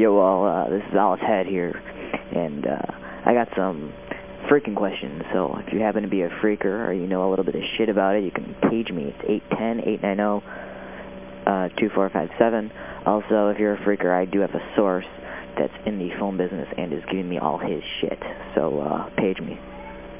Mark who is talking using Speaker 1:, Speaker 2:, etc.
Speaker 1: Yo, well,、uh, this is Alice Head here, and、uh, I got some freaking questions, so if you happen to be a phreaker or you know a little bit of shit about it, you can page me. It's 810-890-2457. Uh, also, if you're a phreaker, I do have a source that's in the phone business and is giving me all his shit, so、uh, page me.